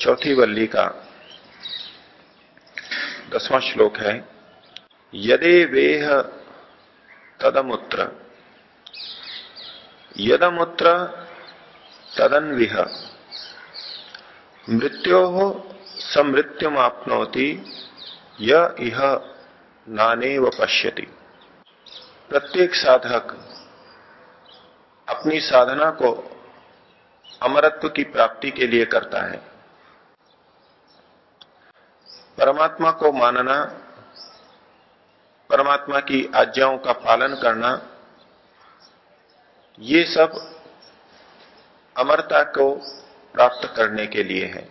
चौथी वल्ली का दसवां श्लोक है, यदे वेह तदमुत्र। यदमुत्र तदन्विह। मृत्यो समृत्युमापनोति यह नाने व पश्यति। प्रत्येक साधक अपनी साधना को अमरत्व की प्राप्ति के लिए करता है। परमात्मा को मानना, परमात्मा की आज्ञाओं का पालन करना, ये सब अमरता को प्राप्त करने के लिए है।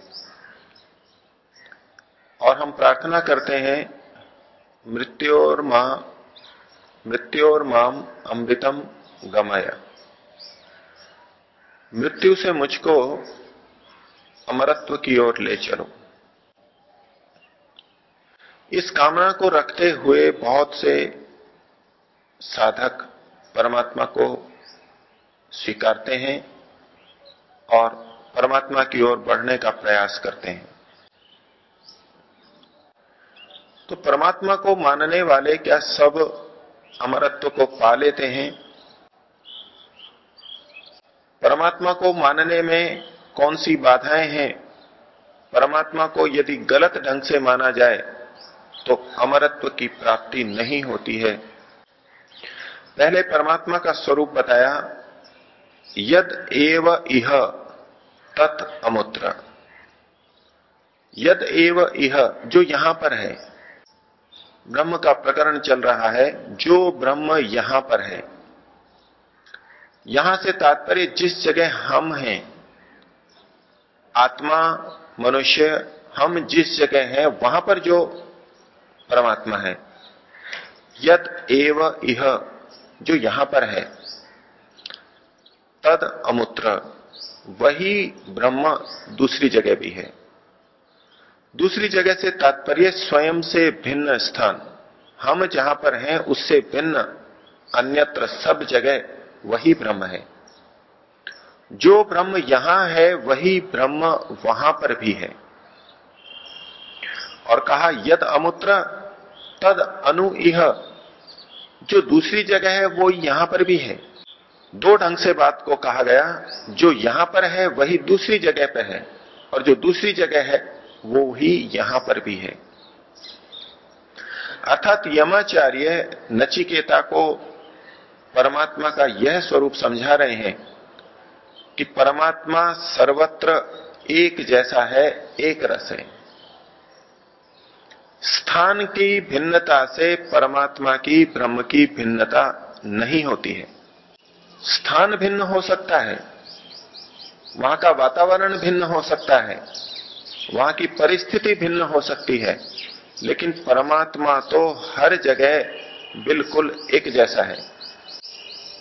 और हम प्रार्थना करते हैं, मृत्योर माँ, मृत्योर माम अमृतम गमाया। मृत्यु से मुझको अमरत्व की ओर ले चलो। इस कामना को रखते हुए बहुत से साधक परमात्मा को स्वीकारते हैं और परमात्मा की ओर बढ़ने का प्रयास करते हैं। तो परमात्मा को मानने वाले क्या सब अमरत्व को पा लेते हैं? परमात्मा को मानने में कौन सी बाधाएँ हैं? परमात्मा को यदि गलत ढंग से माना जाए तो अमरत्व की प्राप्ति नहीं होती है। पहले परमात्मा का स्वरूप बताया, यद एव इह तत् अमुत्र। यद एव इह जो यहाँ पर है, ब्रह्म का प्रकरण चल रहा है, जो ब्रह्म यहाँ पर है। यहाँ से तात्पर्य जिस जगह हम हैं, आत्मा, मनुष्य, हम जिस जगह हैं, वहाँ पर जो परमात्मा है। यद एव इह, जो यहाँ पर है, तद अमुत्र, वही ब्रह्म दूसरी जगह भी है। दूसरी जगह से तात्पर्य स्वयं से भिन्न स्थान। हम जहाँ पर हैं, उससे भिन्न, अन्यत्र सब जगह वही ब्रह्म है। जो ब्रह्म यहाँ है, वही ब्रह्म वहाँ पर भी है। और कहा, यद अमुत्र, तद अनु इह। जो दूसरी जगह है, वो यहाँ पर भी है। दो ढंग से बात को कहा गया, जो यहाँ पर है, वही दूसरी जगह पर है, और जो दूसरी जगह है, वो ही यहाँ पर भी है। अर्थात यमाचार्य नचिकेता को परमात्मा का यह स्वरूप समझा रहे हैं कि परमात्मा सर्वत्र एक जैसा है, एक रस है। स्थान की भिन्नता से परमात्मा की, ब्रह्म की भिन्नता नहीं होती है। स्थान भिन्न हो सकता है, वहाँ का वातावरण भिन्न हो सकता है, वहाँ की परिस्थिति भिन्न हो सकती है, लेकिन परमात्मा तो हर जगह बिल्कुल एक जैसा है।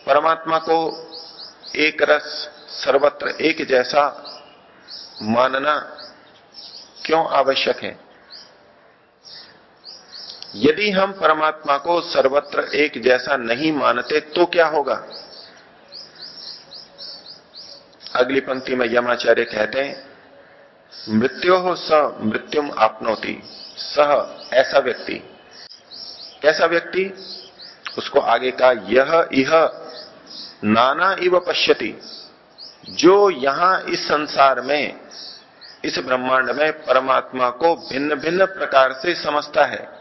परमात्मा को एक रस सर्वत्र एक जैसा मानना क्यों आवश्यक है? यदि हम परमात्मा को सर्वत्र एक जैसा नहीं मानते तो क्या होगा? अगली पंक्ति में यमाचार्य कहते हैं, मृत्यु हो स, मृत्युम आपनोती। सह, ऐसा व्यक्ति। कैसा व्यक्ति? उसको आगे का यह यह नाना इव पश्यति। जो यहाँ इस संसार में, इस ब्रह्मांड में परमात्मा को भिन्न भिन्न प्रकार से समझता है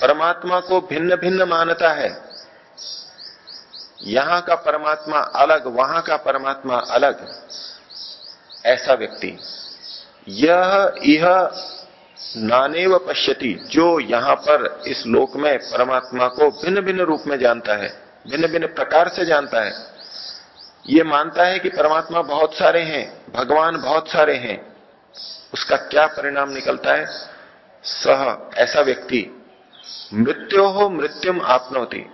परमात्मा को भिन्न भिन्न मानता है। यहाँ का परमात्मा अलग, वहाँ का परमात्मा अलग। ऐसा व्यक्ति। यह यह नानेव पश्यति, जो यहाँ पर इस लोक में परमात्मा को भिन्न भिन्न रूप में जानता है, भिन्न भिन्न प्रकार से जानता है। ये मानता है कि परमात्मा बहुत सारे हैं, भगवान बहुत सारे हैं। उसका क्या परिणाम निकलता है? सह, ऐसा व्यक्ति। मृत्यु हो, मृत्युम आपनोती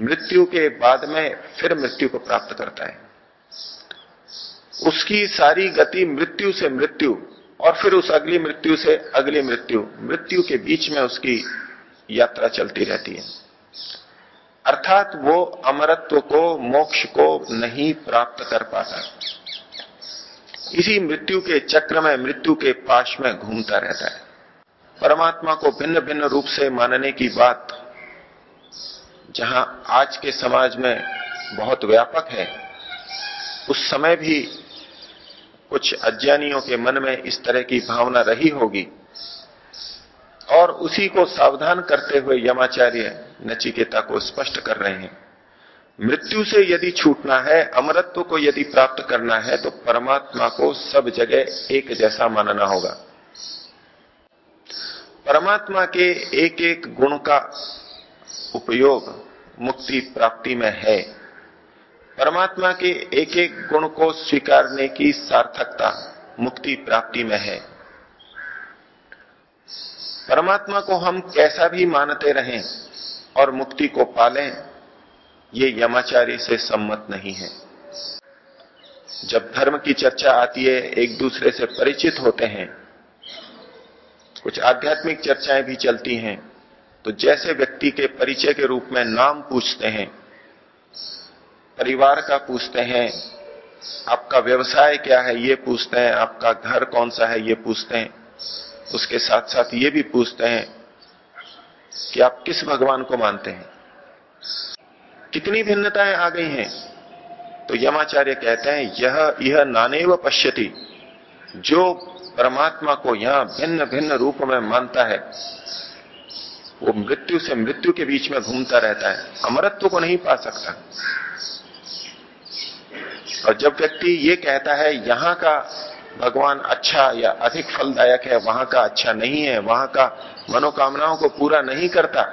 मृत्यु के बाद में फिर मृत्यु को प्राप्त करता है। उसकी सारी गति मृत्यु से मृत्यु, और फिर उस अगली मृत्यु से अगली मृत्यु। मृत्यु के बीच में उसकी यात्रा चलती रहती है। अर्थात वो अमरत्व को, मोक्ष को नहीं प्राप्त कर पाता इसी मृत्यु के चक्र में, मृत्यु के पाश में घूमता रहता है। परमात्मा को भिन्न भिन्न रूप से मानने की बात, जहाँ आज के समाज में बहुत व्यापक है, उस समय भी कुछ अज्ञानियों के मन में इस तरह की भावना रही होगी। और उसी को सावधान करते हुए यमाचार्य नचिकेता को स्पष्ट कर रहे हैं। मृत्यु से यदि छूटना है, अमरत्व को यदि प्राप्त करना है तो परमात्मा को सब जगह एक जैसा मानना होगा। परमात्मा के एक एक गुण का उपयोग मुक्ति प्राप्ति में है। परमात्मा के एक एक गुण को स्वीकारने की सार्थकता मुक्ति प्राप्ति में है। परमात्मा को हम कैसा भी मानते रहें और मुक्ति को पालें, ये यमाचारी से सम्मत नहीं है। जब धर्म की चर्चा आती है, एक दूसरे से परिचित होते हैं कुछ आध्यात्मिक चर्चाएँ भी चलती हैं। तो जैसे व्यक्ति के परिचय के रूप में नाम पूछते हैं, परिवार का पूछते हैं, आपका व्यवसाय क्या है ये पूछते हैं, आपका घर कौन सा है ये पूछते हैं, उसके साथ साथ ये भी पूछते हैं कि आप किस भगवान को मानते हैं। कितनी भिन्नताएँ आ गई हैं। तो यमाचार्य कहते हैं, यह यह नानेव पश्यति, जो परमात्मा को यहाँ भिन्न भिन्न रूप में मानता है। वो मृत्यु से मृत्यु के बीच में घूमता रहता है। अमरत्व को नहीं पा सकता। और जब व्यक्ति ये कहता है, यहाँ का भगवान अच्छा या अधिक फलदायक है, वहाँ का अच्छा नहीं है, वहाँ का मनोकामनाओं को पूरा नहीं करता,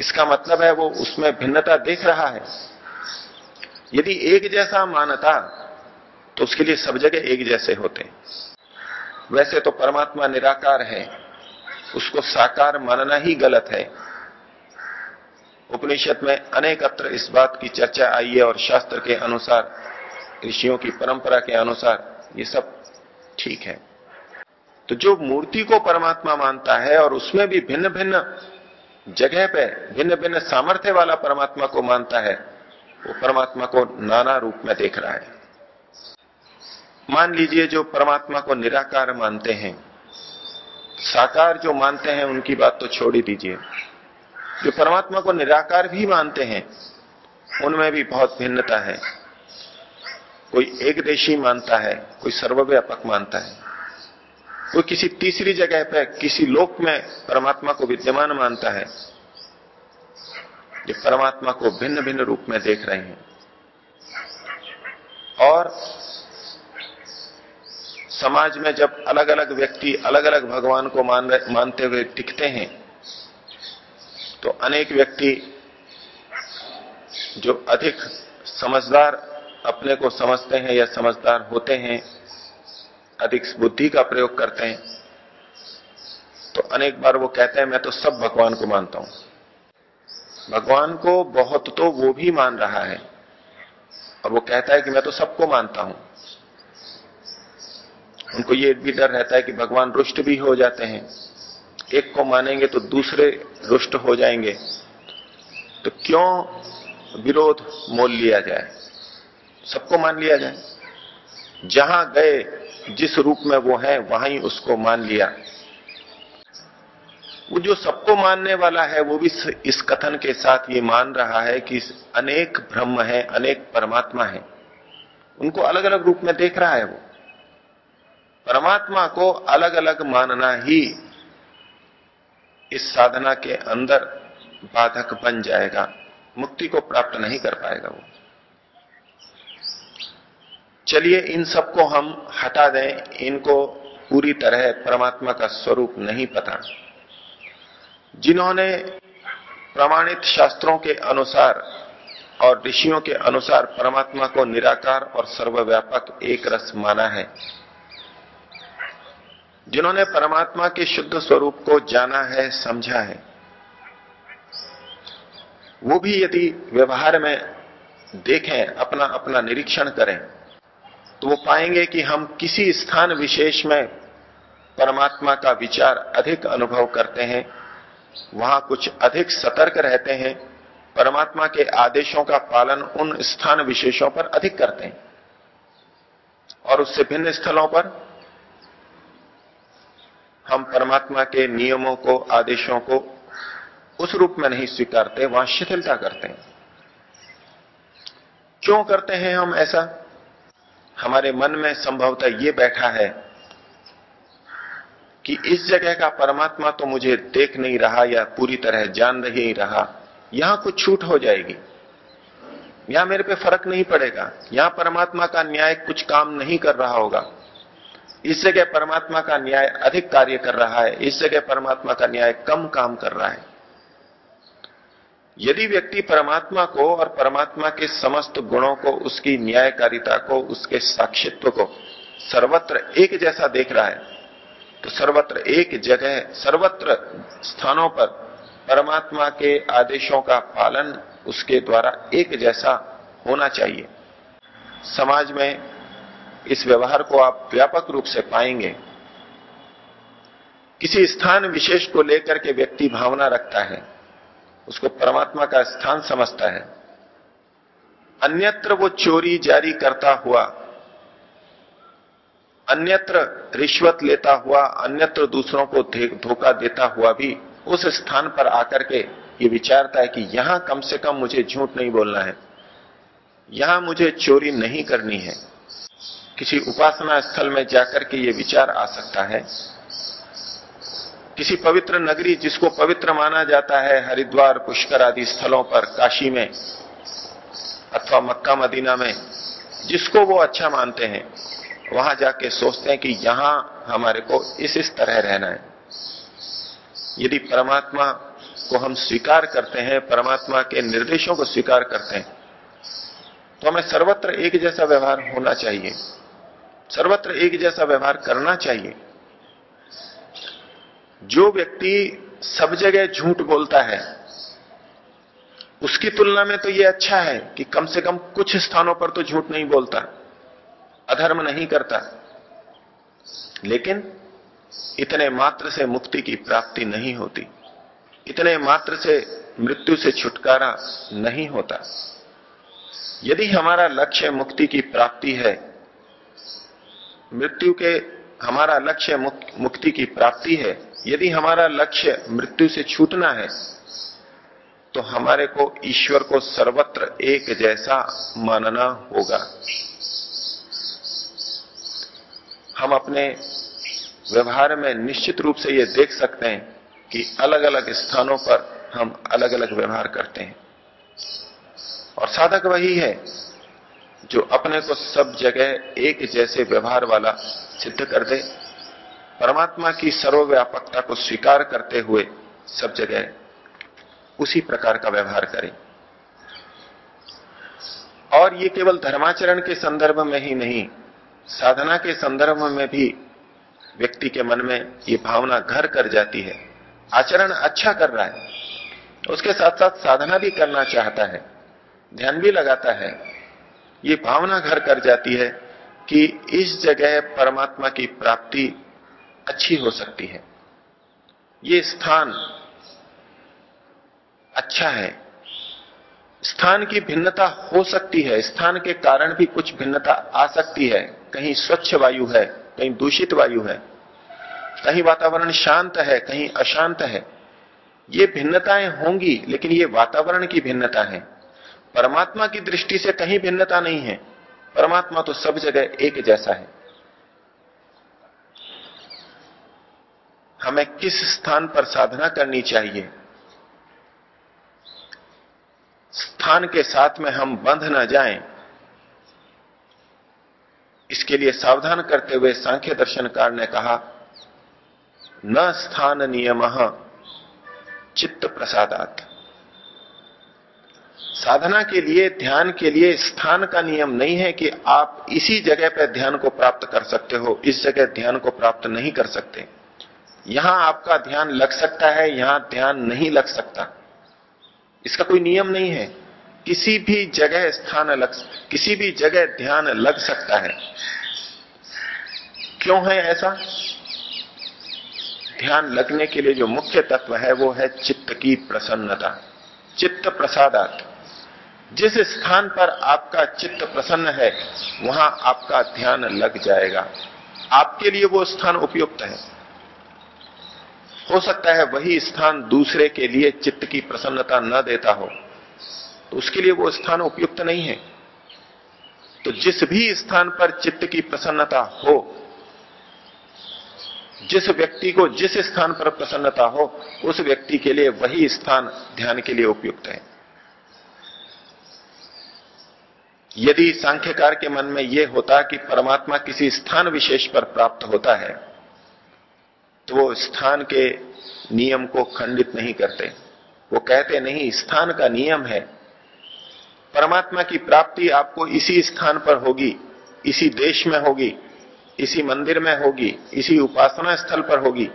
इसका मतलब है वो उसमें भिन्नता देख रहा है। यदि एक जैसा मानता तो उसके लिए सब जगह एक जैसे होते वैसे तो परमात्मा निराकार है। उसको साकार मानना ही गलत है। उपनिषद में अनेक अत्र इस बात की चर्चा आई है और शास्त्र के अनुसार, ऋषियों की परंपरा के अनुसार ये सब ठीक है। तो जो मूर्ति को परमात्मा मानता है और उसमें भी भिन्न भिन्न जगह पे भिन्न भिन्न सामर्थ्य वाला परमात्मा को मानता है, वो परमात्मा को नाना रूप में देख रहा है। मान लीजिए जो परमात्मा को निराकार मानते हैं, साकार जो मानते हैं, उनकी बात तो छोड़ ही दीजिए। जो परमात्मा को निराकार भी मानते हैं, उनमें भी बहुत भिन्नता है। कोई एक देशी मानता है, कोई सर्वव्यापक मानता है। कोई किसी तीसरी जगह पर किसी लोक में परमात्मा को विद्यमान मानता है जो परमात्मा को भिन्न भिन्न रूप में देख रहे हैं। और समाज में जब अलग अलग व्यक्ति अलग अलग भगवान को मान मानते हुए टिकते हैं तो अनेक व्यक्ति जो अधिक समझदार अपने को समझते हैं या समझदार होते हैं, अधिक बुद्धि का प्रयोग करते हैं तो अनेक बार वो कहते हैं, मैं तो सब भगवान को मानता हूँ। भगवान को बहुत तो वो भी मान रहा है और वो कहता है कि मैं तो सबको मानता हूँ। उनको ये भी डर रहता है कि भगवान रुष्ट भी हो जाते हैं। एक को मानेंगे तो दूसरे रुष्ट हो जाएँगे। तो क्यों विरोध मोल लिया जाए? सबको मान लिया जाए। जहाँ गए, जिस रूप में वो है, वहाँ ही उसको मान लिया। वो जो सबको मानने वाला है, वो भी इस कथन के साथ ये मान रहा है कि अनेक ब्रह्म है, अनेक परमात्मा है। उनको अलग अलग रूप में देख रहा है वो। परमात्मा को अलग अलग मानना ही इस साधना के अंदर बाधक बन जाएगा, मुक्ति को प्राप्त नहीं कर पाएगा वो। चलिए, इन सबको हम हटा दें, इनको पूरी तरह परमात्मा का स्वरूप नहीं पता। जिन्होंने प्रमाणित शास्त्रों के अनुसार और ऋषियों के अनुसार परमात्मा को निराकार और सर्वव्यापक एक रस माना है जिन्होंने परमात्मा के शुद्ध स्वरूप को जाना है, समझा है, वो भी यदि व्यवहार में देखें अपना अपना निरीक्षण करें तो वो पाएँगे कि हम किसी स्थान विशेष में परमात्मा का विचार अधिक अनुभव करते हैं, वहाँ कुछ अधिक सतर्क रहते हैं, परमात्मा के आदेशों का पालन उन स्थान विशेषों पर अधिक करते हैं, और उससे भिन्न स्थलों पर हम परमात्मा के नियमों को, आदेशों को उस रूप में नहीं स्वीकारते, वहाँ शिथिलता करते हैं। क्यों करते हैं हम ऐसा? हमारे मन में संभवतः यह बैठा है कि इस जगह का परमात्मा तो मुझे देख नहीं रहा या पूरी तरह जान नहीं रहा, यहाँ कुछ छूट हो जाएगी। यहाँ मेरे पे फ़र्क नहीं पड़ेगा। यहाँ परमात्मा का न्याय कुछ काम नहीं कर रहा होगा। इस जगह परमात्मा का न्याय अधिक कार्य कर रहा है, इस जगह परमात्मा का न्याय कम काम कर रहा है। यदि व्यक्ति परमात्मा को और परमात्मा के समस्त गुणों को, उसकी न्यायकारिता को, उसके साक्षित्व को सर्वत्र एक जैसा देख रहा है तो सर्वत्र एक जगह, सर्वत्र स्थानों पर परमात्मा के आदेशों का पालन उसके द्वारा एक जैसा होना चाहिए। समाज में इस व्यवहार को आप व्यापक रूप से पाएँगे। किसी स्थान विशेष को लेकर के व्यक्ति भावना रखता है। उसको परमात्मा का स्थान समझता है। अन्यत्र वो चोरी जारी करता हुआ, अन्यत्र रिश्वत लेता हुआ, अन्यत्र दूसरों को धोखा देता हुआ भी उस स्थान पर आकर के ये विचारता है कि यहाँ कम से कम मुझे झूठ नहीं बोलना है। यहाँ मुझे चोरी नहीं करनी है। किसी उपासना स्थल में जाकर के ये विचार आ सकता है। किसी पवित्र नगरी जिसको पवित्र माना जाता है, हरिद्वार, पुष्कर आदि स्थलों पर, काशी में अथवा मक्का, मदीना में, जिसको वो अच्छा मानते हैं, वहाँ जाके सोचते हैं कि यहाँ हमारे को इस इस तरह रहना है। यदि परमात्मा को हम स्वीकार करते हैं, परमात्मा के निर्देशों को स्वीकार करते हैं तो हमें सर्वत्र एक जैसा व्यवहार होना चाहिए। सर्वत्र एक जैसा व्यवहार करना चाहिए। जो व्यक्ति सब जगह झूठ बोलता है, उसकी तुलना में तो यह अच्छा है कि कम से कम कुछ स्थानों पर तो झूठ नहीं बोलता, अधर्म नहीं करता। लेकिन इतने मात्र से मुक्ति की प्राप्ति नहीं होती, इतने मात्र से मृत्यु से छुटकारा नहीं होता। यदि हमारा लक्ष्य मुक्ति की प्राप्ति है मृत्यु के हमारा लक्ष्य मुक्ति की प्राप्ति है। यदि हमारा लक्ष्य मृत्यु से छूटना है तो हमारे को ईश्वर को सर्वत्र एक जैसा मानना होगा। हम अपने व्यवहार में निश्चित रूप से यह देख सकते हैं कि अलग अलग स्थानों पर हम अलग अलग व्यवहार करते हैं। और साधक वही है जो अपने को सब जगह एक जैसे व्यवहार वाला सिद्ध कर दे, परमात्मा की सर्वव्यापकता को स्वीकार करते हुए सब जगह उसी प्रकार का व्यवहार करें। और ये केवल धर्माचरण के संदर्भ में ही नहीं, साधना के संदर्भ में भी व्यक्ति के मन में ये भावना घर कर जाती है। आचरण अच्छा कर रहा है उसके साथ साथ साधना भी करना चाहता है, ध्यान भी लगाता है। ये भावना घर कर जाती है कि इस जगह परमात्मा की प्राप्ति अच्छी हो सकती है। ये स्थान अच्छा है। स्थान की भिन्नता हो सकती है। स्थान के कारण भी कुछ भिन्नता आ सकती है। कहीं स्वच्छ वायु है, कहीं दूषित वायु है, कहीं वातावरण शांत है, कहीं अशांत है। ये भिन्नताएँ होंगी, लेकिन ये वातावरण की भिन्नता है। परमात्मा की दृष्टि से कहीं भिन्नता नहीं है। परमात्मा तो सब जगह एक जैसा है। हमें किस स्थान पर साधना करनी चाहिए? स्थान के साथ में हम बंध ना जाएँ, इसके लिए सावधान करते हुए सांख्य दर्शनकार ने कहा न स्थान नियम चित्त प्रसादात। साधना के लिए, ध्यान के लिए स्थान का नियम नहीं है कि आप इसी जगह पर ध्यान को प्राप्त कर सकते हो, इस जगह ध्यान को प्राप्त नहीं कर सकते। यहाँ आपका ध्यान लग सकता है, यहाँ ध्यान नहीं लग सकता। इसका कोई नियम नहीं है। किसी भी जगह स्थान लग किसी भी जगह ध्यान लग सकता है। क्यों है ऐसा? ध्यान लगने के लिए जो मुख्य तत्व है, वो है चित्त की प्रसन्नता। चित्त प्रसादात जिस स्थान पर आपका चित्त प्रसन्न है, वहाँ आपका ध्यान लग जाएगा। आपके लिए वो स्थान उपयुक्त है। हो सकता है वही स्थान दूसरे के लिए चित्त की प्रसन्नता न देता हो तो उसके लिए वो स्थान उपयुक्त नहीं है। तो जिस भी स्थान पर चित्त की प्रसन्नता हो जिस व्यक्ति को जिस स्थान पर प्रसन्नता हो, उस व्यक्ति के लिए वही स्थान ध्यान के लिए उपयुक्त है। यदि सांख्यकार के मन में यह होता कि परमात्मा किसी स्थान विशेष पर प्राप्त होता है तो वो स्थान के नियम को खंडित नहीं करते। वो कहते नहीं, स्थान का नियम है। परमात्मा की प्राप्ति आपको इसी स्थान पर होगी, इसी देश में होगी इसी मंदिर में होगी, इसी उपासना स्थल पर होगी,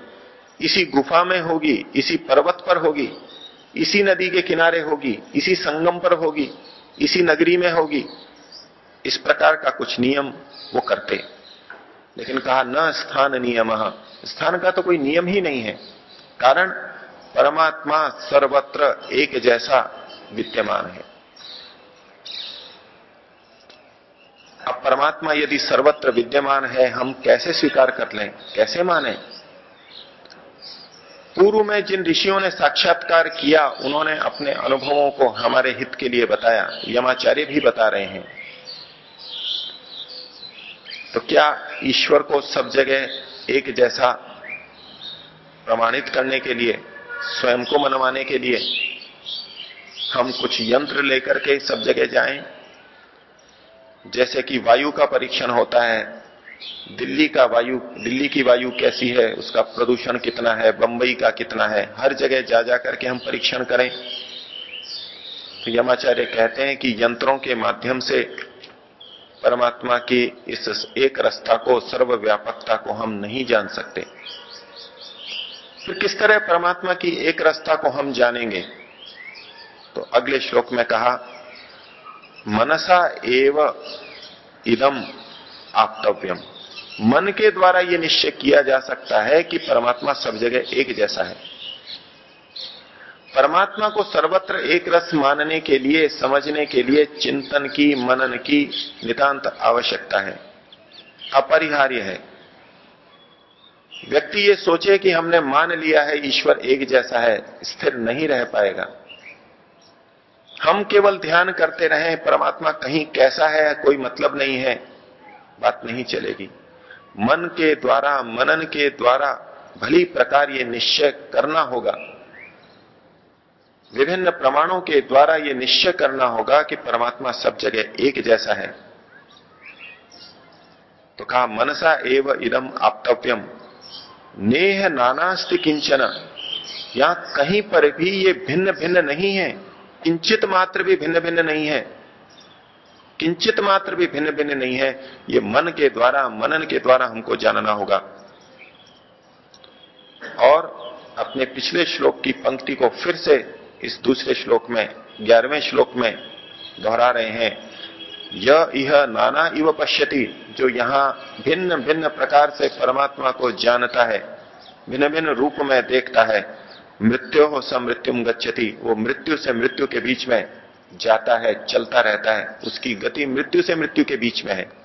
इसी गुफा में होगी, इसी पर्वत पर होगी, इसी नदी के किनारे होगी, इसी संगम पर होगी, इसी नगरी में होगी। इस प्रकार का कुछ नियम वो करते। लेकिन कहा न स्थान नियम। स्थान का तो कोई नियम ही नहीं है। कारण, परमात्मा सर्वत्र एक जैसा विद्यमान है। परमात्मा यदि सर्वत्र विद्यमान है, हम कैसे स्वीकार कर लें? कैसे माने? पूर्व में जिन ऋषियों ने साक्षात्कार किया, उन्होंने अपने अनुभवों को हमारे हित के लिए बताया। यमाचार्य भी बता रहे हैं। तो क्या ईश्वर को सब जगह एक जैसा प्रमाणित करने के लिए, स्वयं को मनवाने के लिए, हम कुछ यंत्र लेकर के सब जगह जाएँ? जैसे कि वायु का परीक्षण होता है, दिल्ली का वायु, दिल्ली की वायु कैसी है, उसका प्रदूषण कितना है, बंबई का कितना है, हर जगह जा जा करके हम परीक्षण करें। तो यमाचार्य कहते हैं कि यंत्रों के माध्यम से परमात्मा की इस एक रस्ता को, सर्वव्यापकता को हम नहीं जान सकते। फिर किस तरह परमात्मा की एक रस्ता को हम जानेंगे? तो अगले श्लोक में कहा मनसा एव इदम आप्तव्यम। मन के द्वारा यह निश्चय किया जा सकता है कि परमात्मा सब जगह एक जैसा है। परमात्मा को सर्वत्र एक रस मानने के लिए, समझने के लिए चिंतन की, मनन की नितांत आवश्यकता है। अपरिहार्य है। व्यक्ति ये सोचे कि हमने मान लिया है, ईश्वर एक जैसा है, स्थिर नहीं रह पाएगा। हम केवल ध्यान करते रहे, परमात्मा कहीं कैसा है, कोई मतलब नहीं है, बात नहीं चलेगी। मन के द्वारा, मनन के द्वारा भली प्रकार ये निश्चय करना होगा। विभिन्न प्रमाणों के द्वारा ये निश्चय करना होगा कि परमात्मा सब जगह एक जैसा है। तो कहा, मनसा एव इदम आपतव्यम। नेह नानास्ति किंचन। यहाँ कहीं पर भी ये भिन्न भिन्न नहीं है। किंचित मात्र भी भिन्न भिन्न नहीं है। किंचित मात्र भी भिन्न भिन्न नहीं है। ये मन के द्वारा, मनन के द्वारा हमको जानना होगा। और अपने पिछले श्लोक की पंक्ति को फिर से इस दूसरे श्लोक में, ग्यारहवें श्लोक में दोहरा रहे हैं। यह यह नाना इव पश्यति, जो यहाँ भिन्न भिन्न प्रकार से परमात्मा को जानता है भिन्न भिन्न रूप में देखता है। मृत्यु हो समृत्युम गच्छति, वो मृत्यु से मृत्यु के बीच में जाता है, चलता रहता है, उसकी गति मृत्यु से मृत्यु के बीच में है।